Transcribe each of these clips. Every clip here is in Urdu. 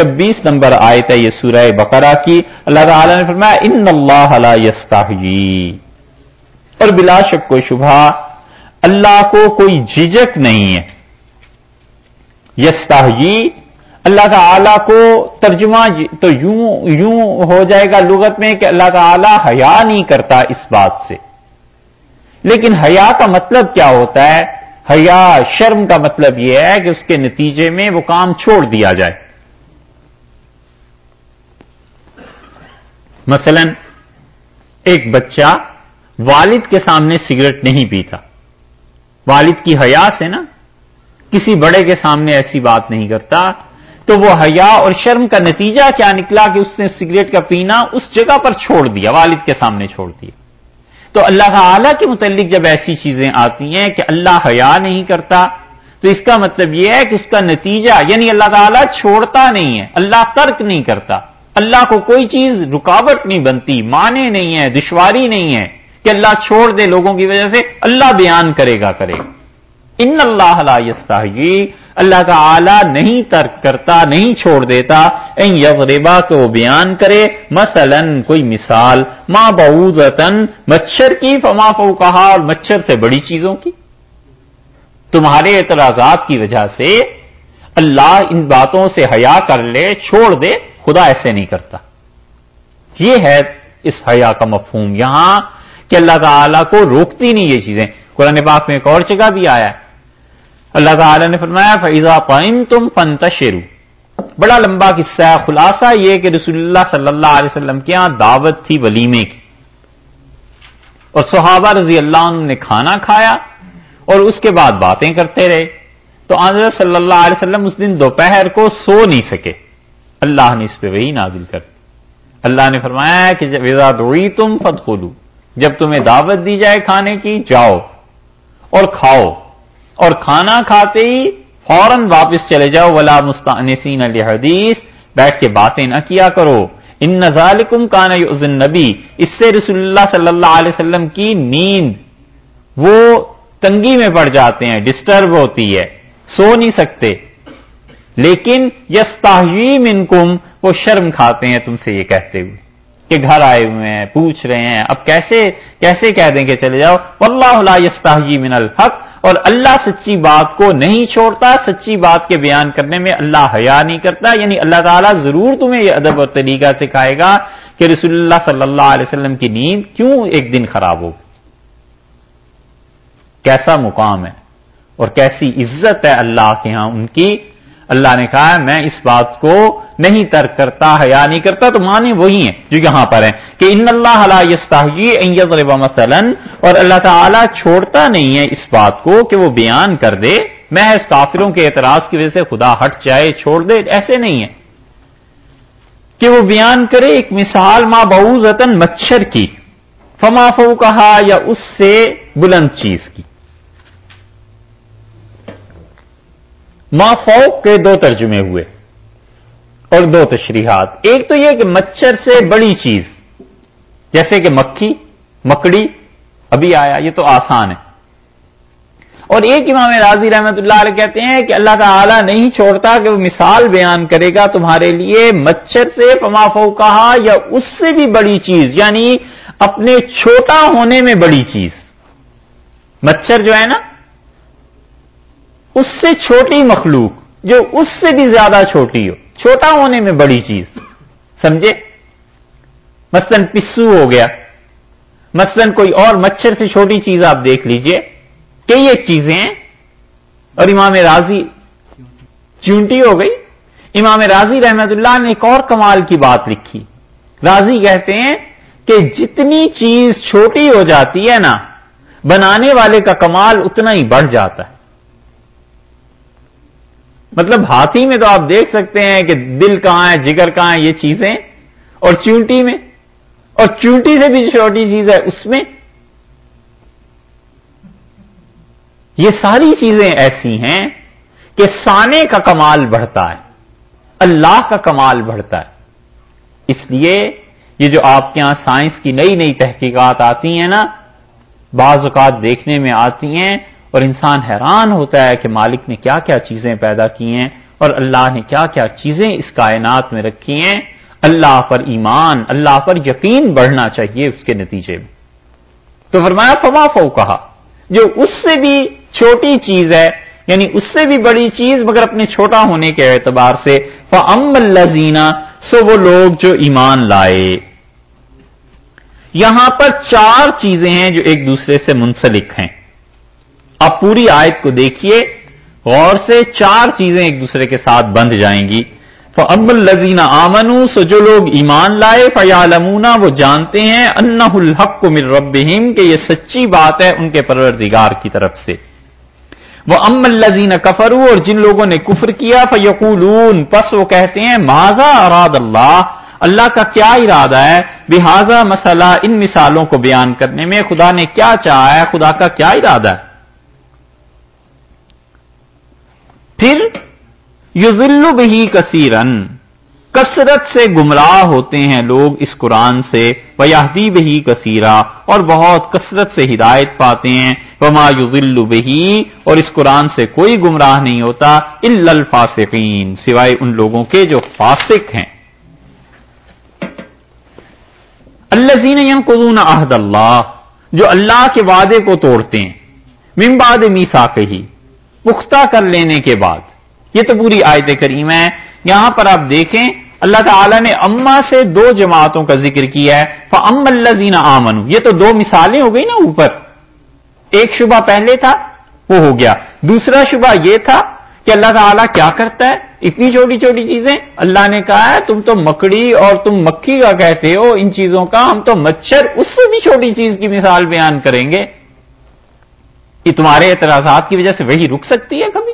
چھبیس نمبر آئے تھا یہ سورہ بقرہ کی۔ اللہ تعالی نے فرمایا، ان اللہ یستاحی اور بلا شک کو شبہ، اللہ کو کوئی جھجک نہیں ہے۔ یستاحی اللہ تعالی کو ترجمہ تو یوں یوں ہو جائے گا لغت میں کہ اللہ تعالی حیا نہیں کرتا اس بات سے۔ لیکن حیا کا مطلب کیا ہوتا ہے؟ حیا، شرم کا مطلب یہ ہے کہ اس کے نتیجے میں وہ کام چھوڑ دیا جائے۔ مثلا ایک بچہ والد کے سامنے سگریٹ نہیں پیتا۔ والد کی حیا سے نا کسی بڑے کے سامنے ایسی بات نہیں کرتا، تو وہ حیا اور شرم کا نتیجہ کیا نکلا کہ اس نے سگریٹ کا پینا اس جگہ پر چھوڑ دیا، والد کے سامنے چھوڑ دیا۔ تو اللہ تعالی کے متعلق جب ایسی چیزیں آتی ہیں کہ اللہ حیا نہیں کرتا، تو اس کا مطلب یہ ہے کہ اس کا نتیجہ یعنی اللہ تعالیٰ چھوڑتا نہیں ہے، اللہ ترک نہیں کرتا۔ اللہ کو کوئی چیز رکاوٹ نہیں بنتی مانے نہیں ہے، دشواری نہیں ہے کہ اللہ چھوڑ دے لوگوں کی وجہ سے، اللہ بیان کرے گا کرے گا۔ ان اللہ یستحی اللہ کا آلہ نہیں ترک کرتا، نہیں چھوڑ دیتا۔ این یغربا کو بیان کرے۔ مثلا کوئی مثال ماں بہوزن مچھر کی، فما فو کہا اور مچھر سے بڑی چیزوں کی۔ تمہارے اعتراضات کی وجہ سے اللہ ان باتوں سے حیا کر لے، چھوڑ دے۔ خدا ایسے نہیں کرتا۔ یہ ہے اس حیا کا مفہوم۔ یہاں کہ اللہ تعالی کو روکتی نہیں یہ چیزیں۔ قرآن پاک میں ایک اور جگہ بھی آیا ہے۔ اللہ تعالی نے فرمایا فیضا پائن تم فنت بڑا لمبا قصہ ہے، خلاصہ یہ کہ رسول اللہ صلی اللہ علیہ وسلم کے یہاں دعوت تھی ولیمے کی۔ اور صحابہ رضی اللہ عنہ نے کھانا کھایا اور اس کے بعد باتیں کرتے رہے۔ تو آنظر صلی اللہ علیہ وسلم اس دن دوپہر کو سو نہیں سکے۔ اللہ نے اس پہ وہی نازل کر دی۔ اللہ نے فرمایا کہ جب دوڑی تم فت جب تمہیں دعوت دی جائے کھانے کی، جاؤ اور کھاؤ۔ اور کھانا کھاتے ہی فوراً واپس چلے جاؤ۔ ولا مستانسین علی حدیث بیٹھ کے باتیں نہ کیا کرو۔ ان نظالکم کان یؤذن نبی اس سے رسول اللہ صلی اللہ علیہ وسلم کی نیند وہ تنگی میں پڑ جاتے ہیں، ڈسٹرب ہوتی ہے، سو نہیں سکتے۔ لیکن یس منکم وہ شرم کھاتے ہیں تم سے یہ کہتے ہوئے کہ گھر آئے ہوئے ہیں، پوچھ رہے ہیں۔ اب کیسے کیسے کہہ دیں کہ چلے جاؤ؟ واللہ لا یستحیی من الحق، اور اللہ سچی بات کو نہیں چھوڑتا، سچی بات کے بیان کرنے میں اللہ حیا نہیں کرتا۔ یعنی اللہ تعالیٰ ضرور تمہیں یہ ادب اور طریقہ سکھائے گا کہ رسول اللہ صلی اللہ علیہ وسلم کی نیند کیوں ایک دن خراب ہوگی کیسا مقام ہے اور کیسی عزت ہے اللہ کے ہاں ان کی؟ اللہ نے کہا میں اس بات کو نہیں ترک کرتا حیا نہیں کرتا، تو معنی وہی ہیں جو یہاں پر ہیں کہ ان اللہ مثلا، اور اللہ تعالیٰ چھوڑتا نہیں ہے اس بات کو کہ وہ بیان کر دے۔ میں اس کافروں کے اعتراض کی وجہ سے خدا ہٹ جائے، چھوڑ دے، ایسے نہیں ہے کہ وہ بیان کرے ایک مثال ماں بہوزن مچھر کی فمافو کہا یا اس سے بلند چیز کی۔ ما فوق کے دو ترجمے ہوئے اور دو تشریحات۔ ایک تو یہ کہ مچھر سے بڑی چیز، جیسے کہ مکھی، مکڑی، ابھی آیا، یہ تو آسان ہے۔ اور ایک امام راضی رحمت اللہ علیہ کہتے ہیں کہ اللہ تعالی نہیں چھوڑتا کہ وہ مثال بیان کرے گا تمہارے لیے مچھر سے فو کہا یا اس سے بھی بڑی چیز یعنی اپنے چھوٹا ہونے میں بڑی چیز۔ مچھر جو ہے نا اس سے چھوٹی مخلوق جو اس سے بھی زیادہ چھوٹی ہو، چھوٹا ہونے میں بڑی چیز۔ سمجھے؟ مثلاً پسو ہو گیا۔ مثلاً کوئی اور مچھر سے چھوٹی چیز آپ دیکھ لیجیے۔ کئی ایک چیزیں ہیں۔ اور امام راضی چونٹی ہو گئی۔ امام راضی رحمت اللہ نے ایک اور کمال کی بات لکھی۔ راضی کہتے ہیں کہ جتنی چیز چھوٹی ہو جاتی ہے نا، بنانے والے کا کمال اتنا ہی بڑھ جاتا ہے۔ مطلب ہاتھی میں تو آپ دیکھ سکتے ہیں کہ دل کہاں ہے، جگر کہاں ہے، یہ چیزیں اور چونٹی میں۔ اور چونٹی سے بھی چھوٹی چیز ہے، اس میں۔ یہ ساری چیزیں ایسی ہیں کہ سانے کا کمال بڑھتا ہے، اللہ کا کمال بڑھتا ہے۔ اس لیے یہ جو آپ کے یہاں سائنس کی نئی نئی تحقیقات آتی ہیں نا، بعض اوقات دیکھنے میں آتی ہیں اور انسان حیران ہوتا ہے کہ مالک نے کیا کیا چیزیں پیدا کی ہیں اور اللہ نے کیا کیا چیزیں اس کائنات میں رکھی ہیں۔ اللہ پر ایمان، اللہ پر یقین بڑھنا چاہیے اس کے نتیجے میں۔ تو فرمایا فوا فو کہا جو اس سے بھی چھوٹی چیز ہے یعنی اس سے بھی بڑی چیز مگر اپنے چھوٹا ہونے کے اعتبار سے فم الزینہ سو وہ لوگ جو ایمان لائے۔ یہاں پر چار چیزیں ہیں جو ایک دوسرے سے منسلک ہیں۔ آپ پوری آیت کو دیکھیے، غور سے چار چیزیں ایک دوسرے کے ساتھ بند جائیں گی۔ تو اب الزین آمن سو جو لوگ ایمان لائے فیالمونا وہ جانتے ہیں انہ الحق کو مل رب کہ یہ سچی بات ہے ان کے پروردگار کی طرف سے۔ وہ ام الزین کفرو اور جن لوگوں نے کفر کیا فیقولون پس وہ کہتے ہیں ماضا اراد اللہ اللہ کا کیا ارادہ ہے؟ لہذا مسئلہ ان مثالوں کو بیان کرنے میں خدا نے کیا چاہا ہے؟ خدا کا کیا ارادہ ہے؟ پھر یو ذلو بہی کثیرن، کثرت سے گمراہ ہوتے ہیں لوگ اس قرآن سے ویاحدی بہی کثیرہ اور بہت کثرت سے ہدایت پاتے ہیں۔ وما یو بہی، اور اس قرآن سے کوئی گمراہ نہیں ہوتا الفاسقین، سوائے ان لوگوں کے جو فاسق ہیں۔ اللہ زین قدون عہد اللہ، جو اللہ کے وعدے کو توڑتے ہیں۔ ممباد میسا کہی پختہ کر لینے کے بعد۔ یہ تو پوری آیت کریم ہے۔ یہاں پر آپ دیکھیں، اللہ تعالیٰ نے اما سے دو جماعتوں کا ذکر کیا ہے۔ فم اللہ زینا آمن یہ تو دو مثالیں ہو گئی نا اوپر۔ ایک شبہ پہلے تھا، وہ ہو گیا۔ دوسرا شبہ یہ تھا کہ اللہ تعالیٰ کیا کرتا ہے؟ اتنی چھوٹی چھوٹی چیزیں۔ اللہ نے کہا ہے، تم تو مکڑی اور تم مکھی کا کہتے ہو، ان چیزوں کا ہم تو مچھر، اس سے بھی چھوٹی چیز کی مثال بیان کریں گے۔ یہ تمہارے اعتراضات کی وجہ سے وہی رک سکتی ہے کبھی؟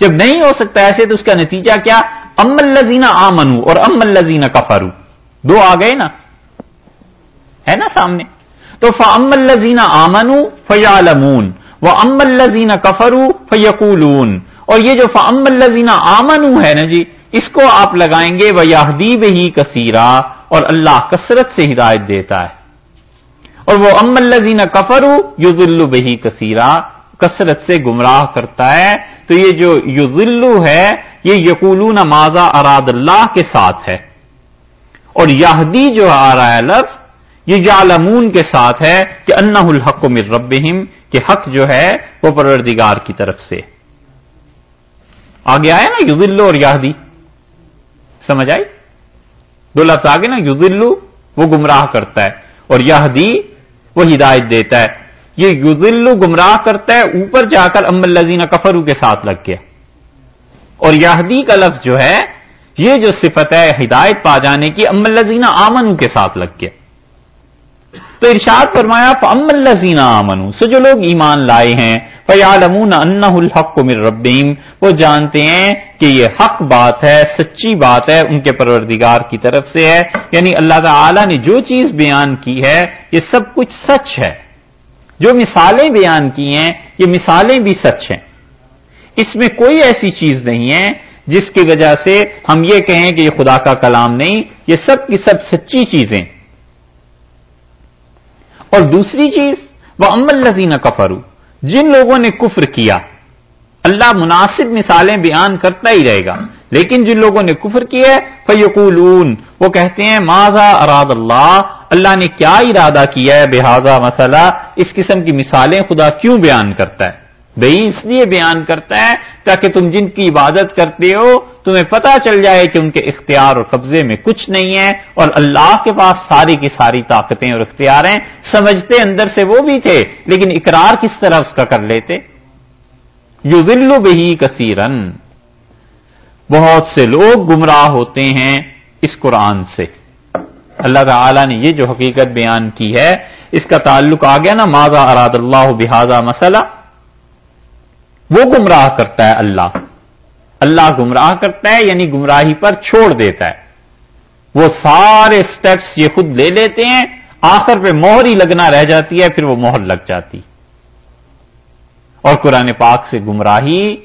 جب نہیں ہو سکتا ایسے تو اس کا نتیجہ کیا؟ ام الزینہ آمنو اور ام الزینہ کفرو دو آ گئے نا؟ ہے نا سامنے؟ تو فم الزینہ آمنو فیالمون وہ ام الزینہ کفرو فیقولون۔ اور یہ جو فم الزینہ آمنو ہے نا جی اس کو آپ لگائیں گے وہ یادیب ہی کثیرہ اور اللہ کثرت سے ہدایت دیتا ہے۔ اور وہ ام الزین کفرو یو بہی کثیرہ کثرت سے گمراہ کرتا ہے۔ تو یہ جو یو ہے، یہ یقولون ماضا اراد اللہ کے ساتھ ہے۔ اور یہدی جو آ رہا ہے لفظ، یہ جالمون کے ساتھ ہے کہ انہ الحق مر ربہم، کہ حق جو ہے وہ پروردگار کی طرف سے۔ آگے آیا نا یوزلو اور یادی سمجھ آئی؟ دو لفظ آگے نا یوزلو وہ گمراہ کرتا ہے۔ اور یہدی وہ ہدایت دیتا ہے۔ یہ یوزلو گمراہ کرتا ہے، اوپر جا کر ام الزین کفرو کے ساتھ لگ گیا۔ اور یہدی کا لفظ جو ہے، یہ جو صفت ہے ہدایت پا جانے کی، ام الزین آمنو کے ساتھ لگ گیا۔ تو ارشاد فرمایا ام الزین آمنو سو جو لوگ ایمان لائے ہیں فیالمون انہ الحق من ربیم وہ جانتے ہیں کہ یہ حق بات ہے، سچی بات ہے، ان کے پروردگار کی طرف سے ہے۔ یعنی اللہ تعالی نے جو چیز بیان کی ہے، یہ سب کچھ سچ ہے۔ جو مثالیں بیان کی ہیں، یہ مثالیں بھی سچ ہیں۔ اس میں کوئی ایسی چیز نہیں ہے جس کی وجہ سے ہم یہ کہیں کہ یہ خدا کا کلام نہیں، یہ سب کی سب سچی چیزیں۔ اور دوسری چیز وہ امل لذین کفرو جن لوگوں نے کفر کیا، اللہ مناسب مثالیں بیان کرتا ہی رہے گا۔ لیکن جن لوگوں نے کفر کیا فیقولون وہ کہتے ہیں ماضا اراد اللہ؟ اللہ نے کیا ارادہ کیا ہے؟ بہذا مسئلہ اس قسم کی مثالیں خدا کیوں بیان کرتا ہے؟ بھائی اس لیے بیان کرتا ہے تاکہ تم جن کی عبادت کرتے ہو، تمہیں پتا چل جائے کہ ان کے اختیار اور قبضے میں کچھ نہیں ہے اور اللہ کے پاس ساری کی ساری طاقتیں اور اختیار ہیں۔ سمجھتے اندر سے وہ بھی تھے، لیکن اقرار کس طرح اس کا کر لیتے؟ یو ولو بہی کثیرن بہت سے لوگ گمراہ ہوتے ہیں اس قرآن سے۔ اللہ تعالی نے یہ جو حقیقت بیان کی ہے، اس کا تعلق آ گیا نا ماضا اراد اللہ بحاظہ مسئلہ وہ گمراہ کرتا ہے اللہ۔ اللہ گمراہ کرتا ہے یعنی گمراہی پر چھوڑ دیتا ہے۔ وہ سارے سٹیپس یہ خود لے لیتے ہیں، آخر پہ مہر ہی لگنا رہ جاتی ہے، پھر وہ مہر لگ جاتی۔ اور قرآن پاک سے گمراہی،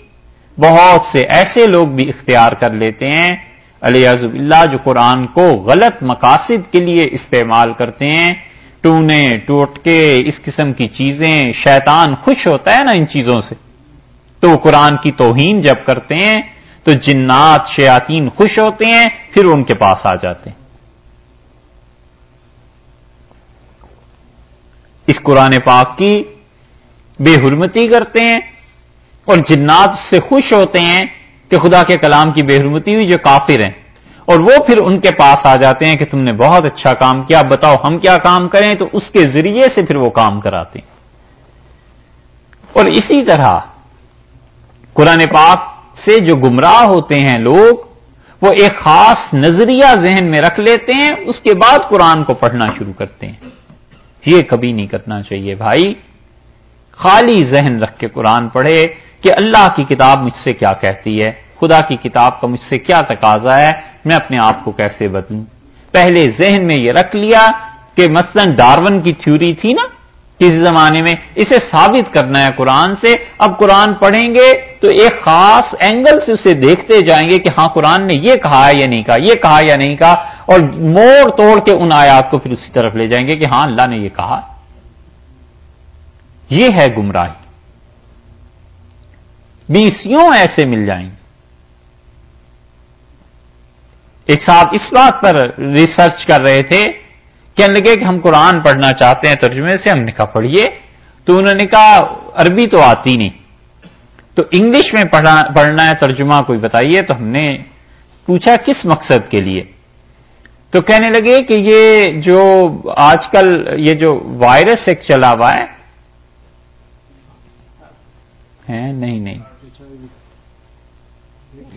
بہت سے ایسے لوگ بھی اختیار کر لیتے ہیں۔ علیہ اللہ جو قرآن کو غلط مقاصد کے لیے استعمال کرتے ہیں۔ ٹونے ٹوٹ کے اس قسم کی چیزیں، شیطان خوش ہوتا ہے نا ان چیزوں سے۔ تو وہ قرآن کی توہین جب کرتے ہیں، تو جنات شیاتین خوش ہوتے ہیں، پھر ان کے پاس آ جاتے ہیں۔ اس قرآن پاک کی بے حرمتی کرتے ہیں اور جنات سے خوش ہوتے ہیں کہ خدا کے کلام کی بے حرمتی ہوئی جو کافر ہیں۔ اور وہ پھر ان کے پاس آ جاتے ہیں کہ تم نے بہت اچھا کام کیا بتاؤ ہم کیا کام کریں؟ تو اس کے ذریعے سے پھر وہ کام کراتے ہیں۔ اور اسی طرح قرآن پاک سے جو گمراہ ہوتے ہیں لوگ، وہ ایک خاص نظریہ ذہن میں رکھ لیتے ہیں، اس کے بعد قرآن کو پڑھنا شروع کرتے ہیں۔ یہ کبھی نہیں کرنا چاہیے بھائی۔ خالی ذہن رکھ کے قرآن پڑھے کہ اللہ کی کتاب مجھ سے کیا کہتی ہے، خدا کی کتاب کا مجھ سے کیا تقاضا ہے، میں اپنے آپ کو کیسے بدلوں۔ پہلے ذہن میں یہ رکھ لیا کہ مثلا ڈارون کی تھیوری تھی نا کسی زمانے میں اسے ثابت کرنا ہے قرآن سے۔ اب قرآن پڑھیں گے تو ایک خاص اینگل سے اسے دیکھتے جائیں گے کہ ہاں قرآن نے یہ کہا یا نہیں کہا، یہ کہا یا نہیں کہا۔ اور موڑ توڑ کے ان آیات کو پھر اسی طرف لے جائیں گے کہ ہاں اللہ نے یہ کہا۔ یہ ہے گمراہی۔ بیسوں ایسے مل جائیں۔ گے ایک صاحب اس بات پر ریسرچ کر رہے تھے۔ کہنے لگے کہ ہم قرآن پڑھنا چاہتے ہیں، ترجمے سے ہم نے کہا پڑھیے۔ تو انہوں نے کہا، عربی تو آتی نہیں۔ تو انگلش میں پڑھنا ہے، ترجمہ کوئی بتائیے تو ہم نے پوچھا کس مقصد کے لیے۔ تو کہنے لگے کہ یہ جو آج کل یہ جو وائرس ایک چلا ہوا ہے نہیں نہیں۔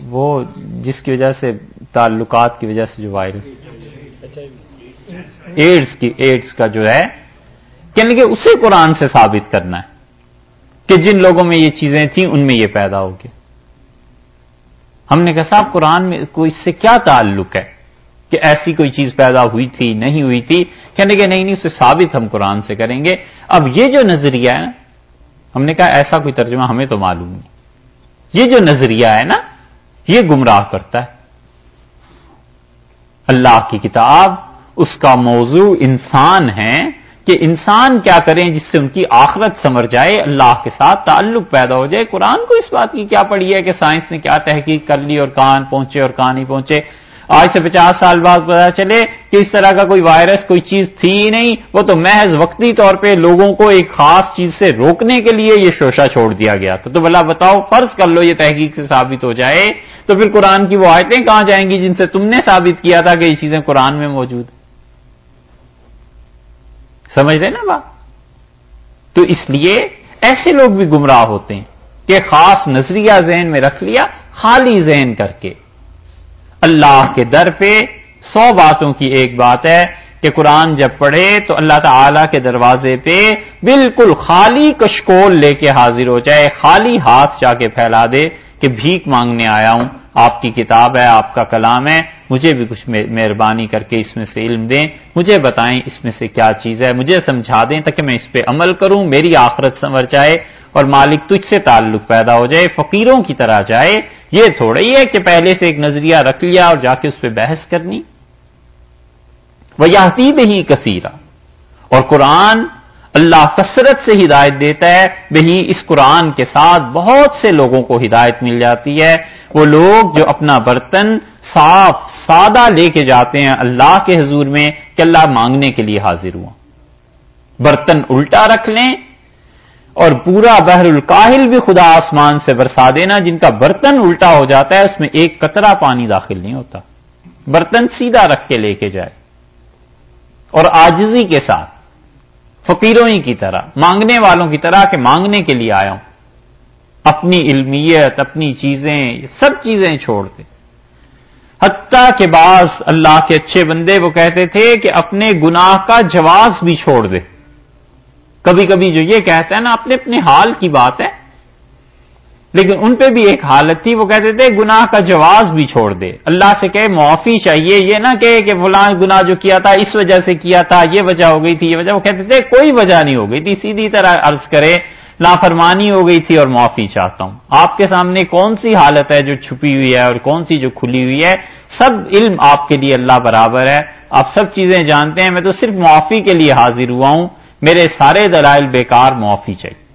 وہ جس کی وجہ سے تعلقات کی وجہ سے جو وائرس۔ ایڈس کی ایڈس کا جو ہے یعنی کہنے لگے اسے قرآن سے ثابت کرنا ہے کہ جن لوگوں میں یہ چیزیں تھیں، ان میں یہ پیدا ہو گیا۔ ہم نے کہا صاحب، قرآن میں کوئی اس سے کیا تعلق ہے کہ ایسی کوئی چیز پیدا ہوئی تھی، نہیں ہوئی تھی؟ کہنے کہ نہیں نہیں، اسے ثابت ہم قرآن سے کریں گے۔ اب یہ جو نظریہ ہے نا ہم نے کہا ایسا کوئی ترجمہ ہمیں تو معلوم نہیں۔ یہ جو نظریہ ہے نا، یہ گمراہ کرتا ہے۔ اللہ کی کتاب اس کا موضوع انسان ہے کہ انسان کیا کریں جس سے ان کی آخرت سمر جائے، اللہ کے ساتھ تعلق پیدا ہو جائے۔ قرآن کو اس بات کی کیا پڑھی ہے کہ سائنس نے کیا تحقیق کر لی اور کہاں پہنچے اور کہاں نہیں پہنچے۔ آج سے پچاس سال بعد پتا چلے کہ اس طرح کا کوئی وائرس، کوئی چیز تھی ہی نہیں۔ وہ تو محض وقتی طور پہ لوگوں کو ایک خاص چیز سے روکنے کے لیے یہ شوشا چھوڑ دیا گیا۔ تو بلا بتاؤ، فرض کر لو یہ تحقیق سے ثابت ہو جائے تو پھر قرآن کی وہ آیتیں کہاں جائیں گی جن سے تم نے ثابت کیا تھا کہ یہ چیزیں قرآن میں موجود سمجھ رہے نا بات؟ تو اس لیے ایسے لوگ بھی گمراہ ہوتے ہیں کہ خاص نظریہ ذہن میں رکھ لیا، خالی ذہن کر کے۔ اللہ کے در پہ سو باتوں کی ایک بات ہے کہ قرآن جب پڑھے تو اللہ تعالی کے دروازے پہ بالکل خالی کشکول لے کے حاضر ہو جائے، خالی ہاتھ جا کے پھیلا دے کہ بھیک مانگنے آیا ہوں۔ آپ کی کتاب ہے، آپ کا کلام ہے مجھے بھی کچھ مہربانی کر کے اس میں سے علم دیں، مجھے بتائیں اس میں سے کیا چیز ہے، مجھے سمجھا دیں تاکہ میں اس پہ عمل کروں، میری آخرت سنور جائے اور مالک تجھ سے تعلق پیدا ہو جائے، فقیروں کی طرح جائے۔ یہ تھوڑا ہی ہے کہ پہلے سے ایک نظریہ رکھ لیا اور جا کے اس پہ بحث کرنی۔ وہ یاتی ہی کثیرہ اور قرآن اللہ کثرت سے ہدایت دیتا ہے بہی اس قرآن کے ساتھ بہت سے لوگوں کو ہدایت مل جاتی ہے۔ وہ لوگ جو اپنا برتن صاف، سادہ لے کے جاتے ہیں اللہ کے حضور میں کہ اللہ مانگنے کے لیے حاضر ہوا برتن الٹا رکھ لیں اور پورا بحر الکاہل بھی خدا آسمان سے برسا دینا۔ جن کا برتن الٹا ہو جاتا ہے، اس میں ایک قطرہ پانی داخل نہیں ہوتا۔ برتن سیدھا رکھ کے لے کے جائے۔ اور آجزی کے ساتھ۔ فقیروں ہی کی طرح، مانگنے والوں کی طرح کہ مانگنے کے لیے آیا ہوں۔ اپنی علمیت، اپنی چیزیں سب چیزیں چھوڑ دے۔ حتیٰ کے بعض اللہ کے اچھے بندے وہ کہتے تھے کہ اپنے گناہ کا جواز بھی چھوڑ دے۔ کبھی کبھی جو یہ کہتا ہے نا، اپنے اپنے حال کی بات ہے۔ لیکن ان پہ بھی ایک حالت تھی، وہ کہتے تھے، گناہ کا جواز بھی چھوڑ دے۔ اللہ سے کہ معافی چاہیے، یہ نہ کہ کہ فلاں گناہ جو کیا تھا، اس وجہ سے کیا تھا، یہ وجہ ہو گئی تھی، یہ وجہ۔ وہ کہتے تھے، کوئی وجہ نہیں ہو گئی تھی، سیدھی طرح عرض کرے لاپرمانی ہو گئی تھی اور معافی چاہتا ہوں۔ آپ کے سامنے کون سی حالت ہے جو چھپی ہوئی ہے اور کون سی جو کھلی ہوئی ہے؟ سب علم آپ کے لیے اللہ برابر ہے۔ آپ سب چیزیں جانتے ہیں، میں تو صرف معافی کے لیے حاضر ہوا ہوں۔ میرے سارے دلائل بیکار، معافی چاہیے۔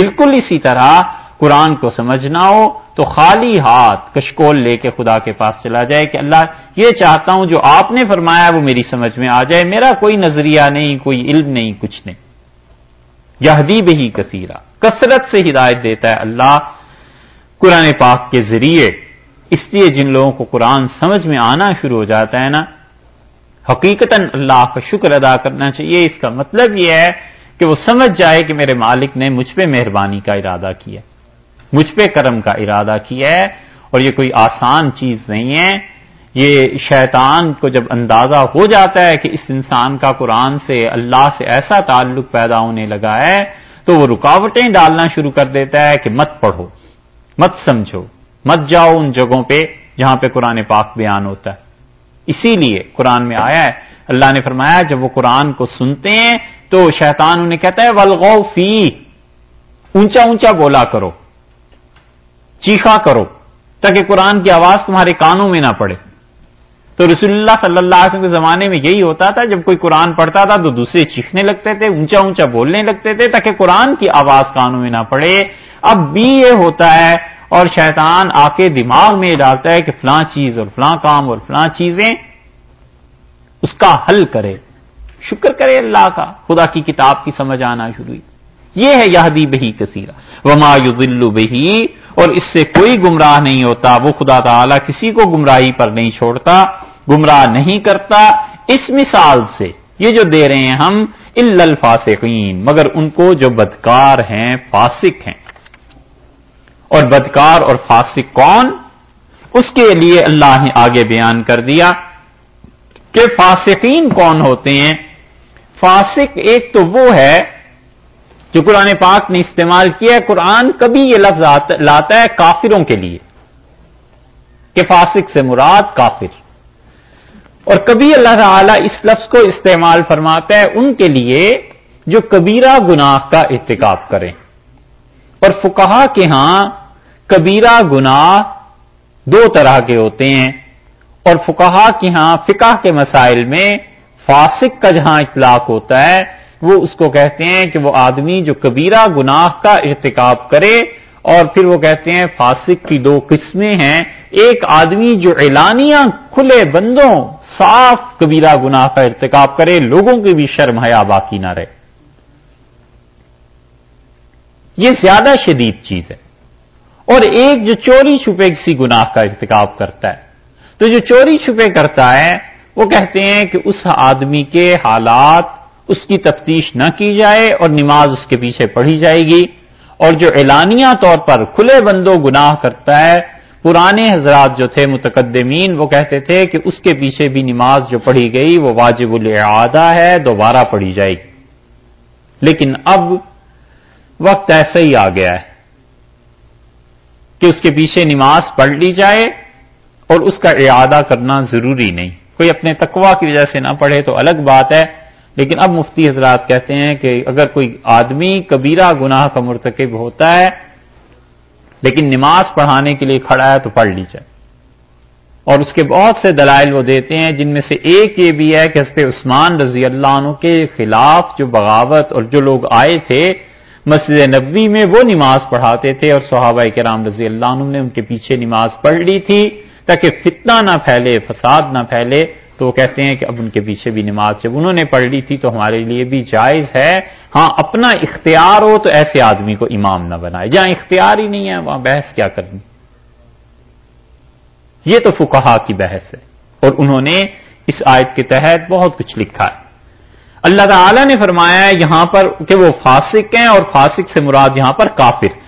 بالکل اسی طرح قرآن کو سمجھنا ہو تو خالی ہاتھ کشکول لے کے خدا کے پاس چلا جائے کہ اللہ یہ چاہتا ہوں جو آپ نے فرمایا وہ میری سمجھ میں آ جائے، میرا کوئی نظریہ نہیں، کوئی علم نہیں، کچھ نہیں۔ یہ ہی کثیرہ۔ کثرت سے ہدایت دیتا ہے اللہ قرآن پاک کے ذریعے۔ اس لیے جن لوگوں کو قرآن سمجھ میں آنا شروع ہو جاتا ہے نا حقیقت اللہ کا شکر ادا کرنا چاہیے۔ اس کا مطلب یہ ہے کہ وہ سمجھ جائے کہ میرے مالک نے مجھ پہ مہربانی کا ارادہ کیا۔ مجھ پہ کرم کا ارادہ کیا ہے اور یہ کوئی آسان چیز نہیں ہے۔ یہ شیطان کو جب اندازہ ہو جاتا ہے کہ اس انسان کا قرآن سے، اللہ سے ایسا تعلق پیدا ہونے لگا ہے، تو وہ رکاوٹیں ڈالنا شروع کر دیتا ہے کہ مت پڑھو، مت سمجھو، مت جاؤ ان جگہوں پہ جہاں پہ قرآن پاک بیان ہوتا ہے۔ اسی لیے قرآن میں آیا ہے، اللہ نے فرمایا جب وہ قرآن کو سنتے ہیں تو شیطان انہیں کہتا ہے ولغو فی اونچا اونچا بولا کرو۔ چیخا کرو تاکہ قرآن کی آواز تمہارے کانوں میں نہ پڑے۔ تو رسول اللہ صلی اللہ علیہ وسلم کے زمانے میں یہی ہوتا تھا، جب کوئی قرآن پڑھتا تھا تو دوسرے چیخنے لگتے تھے، اونچا اونچا بولنے لگتے تھے تاکہ قرآن کی آواز کانوں میں نہ پڑے۔ اب بھی یہ ہوتا ہے اور شیطان آ کے دماغ میں ڈالتا ہے کہ فلاں چیز اور فلاں کام اور فلاں چیزیں اس کا حل کرے۔ شکر کرے اللہ کا، خدا کی کتاب کی سمجھ آنا شروع ہوئی۔ یہ ہے یادی بہی کثیرہ۔ وما یضل بہی اور اس سے کوئی گمراہ نہیں ہوتا۔ وہ خدا تعالی کسی کو گمراہی پر نہیں چھوڑتا، گمراہ نہیں کرتا۔ اس مثال سے، یہ جو دے رہے ہیں ہم الفاسقین مگر ان کو جو بدکار ہیں، فاسق ہیں۔ اور بدکار اور فاسق کون؟ اس کے لیے اللہ نے آگے بیان کر دیا کہ فاسقین کون ہوتے ہیں۔ فاسق ایک تو وہ ہے جو قرآن پاک نے استعمال کیا ہے، قرآن کبھی یہ لفظ لاتا ہے کافروں کے لیے۔ کہ فاسق سے مراد کافر۔ اور کبھی اللہ تعالی اس لفظ کو استعمال فرماتا ہے ان کے لیے جو کبیرہ گناہ کا ارتکاب کریں۔ اور فکہ کے ہاں کبیرہ گناہ دو طرح کے ہوتے ہیں۔ اور فکہ کے ہاں فقہ کے مسائل میں فاسق کا جہاں اطلاق ہوتا ہے وہ اس کو کہتے ہیں کہ وہ آدمی جو کبیرہ گناہ کا ارتکاب کرے اور پھر وہ کہتے ہیں فاسق کی دو قسمیں ہیں۔ ایک آدمی جو اعلانیہ کھلے بندوں، صاف کبیرہ گناہ کا ارتکاب کرے، لوگوں کی بھی شرم حیا باقی نہ رہے۔ یہ زیادہ شدید چیز ہے۔ اور ایک جو چوری چھپے کسی گناہ کا ارتکاب کرتا ہے۔ تو جو چوری چھپے کرتا ہے، وہ کہتے ہیں کہ اس آدمی کے حالات اس کی تفتیش نہ کی جائے اور نماز اس کے پیچھے پڑھی جائے گی اور جو اعلانیہ طور پر کھلے بندوں گناہ کرتا ہے، پرانے حضرات جو تھے متقدمین، وہ کہتے تھے کہ اس کے پیچھے بھی نماز جو پڑھی گئی، وہ واجب الاعادہ ہے، دوبارہ پڑھی جائے گی۔ لیکن اب وقت ایسا ہی آ گیا ہے کہ اس کے پیچھے نماز پڑھ لی جائے اور اس کا اعادہ کرنا ضروری نہیں۔ کوئی اپنے تقوا کی وجہ سے نہ پڑھے تو الگ بات ہے۔ لیکن اب مفتی حضرات کہتے ہیں کہ اگر کوئی آدمی کبیرہ گناہ کا مرتکب ہوتا ہے، لیکن نماز پڑھانے کے لیے کھڑا ہے تو پڑھ لی جائے اور اس کے بہت سے دلائل وہ دیتے ہیں، جن میں سے ایک یہ بھی ہے کہ حضرت عثمان رضی اللہ عنہ کے خلاف جو بغاوت اور جو لوگ آئے تھے، مسجد نبوی میں وہ نماز پڑھاتے تھے اور صحابہ کرام رضی اللہ عنہ نے ان کے پیچھے نماز پڑھ لی تھی تاکہ فتنہ نہ پھیلے، فساد نہ پھیلے۔ تو وہ کہتے ہیں کہ اب ان کے پیچھے بھی نماز جب انہوں نے پڑھ لی تھی تو ہمارے لیے بھی جائز ہے۔ ہاں اپنا اختیار ہو تو ایسے آدمی کو امام نہ بنائے۔ جہاں اختیار ہی نہیں ہے، وہاں بحث کیا کرنی۔ یہ تو فکہ کی بحث ہے۔ اور انہوں نے اس آیت کے تحت بہت کچھ لکھا ہے۔ اللہ تعالی نے فرمایا ہے یہاں پر کہ وہ فاسق ہیں اور فاسق سے مراد یہاں پر کافر۔